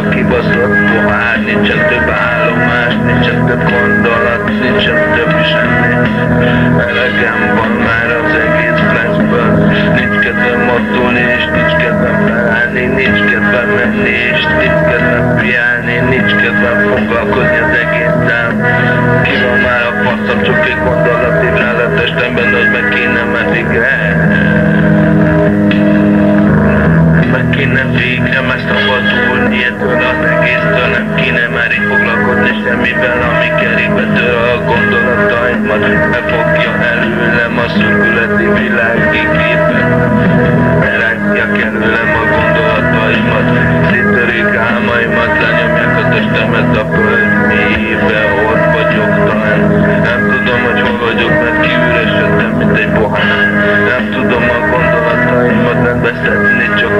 a kibaszott pohár Nincsen több állomás, nincsen több gondolat Nincsen több semmi. Elegem van már az egész flexből. Nincs kedvem mozdulni és nincs kedvem felállni Nincs kedvem menni és nincs kedvem piálni Nincs kedvem foglalkozni az egésszel. Ki van már a faszom, csak egy gondolat rá a testemben, hogy meg kéne már végre meg kéne ettől az egésztől Nem kéne már így foglalkozni semmivel Ami kerékbe tör a gondolataimat Befogja előlem a szürkületi világi képet Elrántják előlem a gondolataimat Széttörik álmaimat, lenyomják a testemet a föld mélyébe Ott vagyok talán. Nem tudom, hogy hol vagyok, mert kiüresedtem, mint egy pohár. Nem tudom a gondolataimat rendbe szedni Csak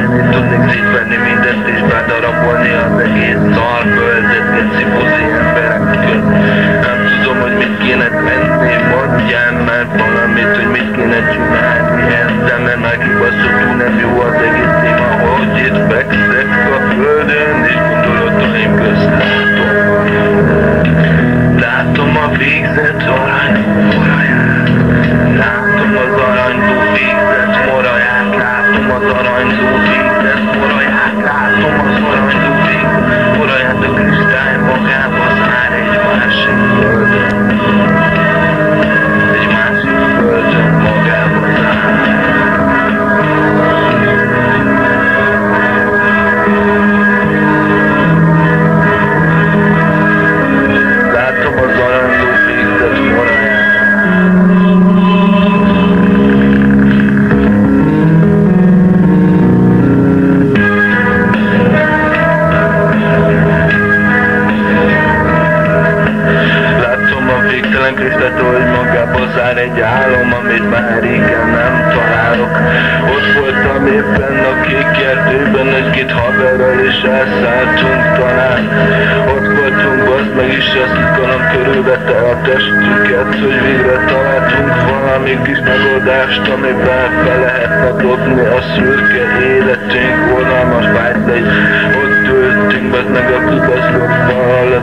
örjönkeni Tudnék szétvenni mindent és bedarabolni az egész szarföldet Geci buzi emberek. Közt Nem tudom, hogy mit kéne tenni Mondjál már valamit, hogy mit kéne csinálni. Ezzel, mert már kibaszottul nem jó az egész téma Hogy itt fekszek a földön és gondolataim közt látom Látom a végzett kristályt, hogy magába zár egy álom, amit már régen nem találok. Ott voltam éppen a kék erdőben, egy-két haverral és elszálltunk talán. Ott voltunk, bazd meg is azt izgalom körülvette a testüket, hogy végre találtunk valami kis megoldást, amiben fel lehetne dobni a szürke életünk, vonalmas vágyt, egy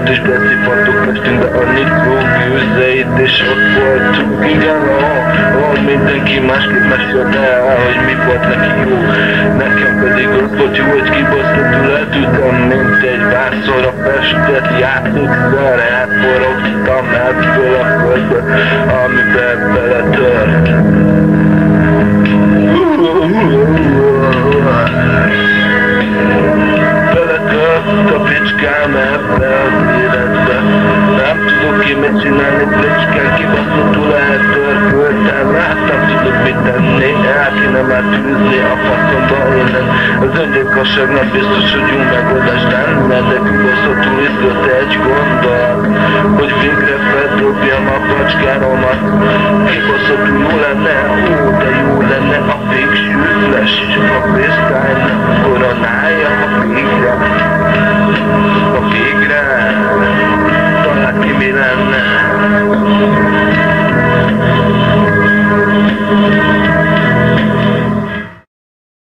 alatt, és beszifantuk mestünkbe a nitró gőzeit, és ott voltunk, igen, ahol, mindenki másképp mesélte el, hogy mi volt neki jó. Nekem pedig az volt jó, hogy kibaszottul eltűntem, mint egy vászorra festett játékszer, elforogtam ebből a földbe, amiben. Beletört ki mit csinálni, plicskán kibaszottul eltörköltem Hát nem tudok mit tenni, el kéne már tűzni a faszomba innen Az öngyilkosságnak biztos, hogy jó megoldás lenne De kibaszottul izgott egy gondolat Hogy végre feldobjam a pacskáromat Kibaszottul jó lenne, ó, de jó lenne a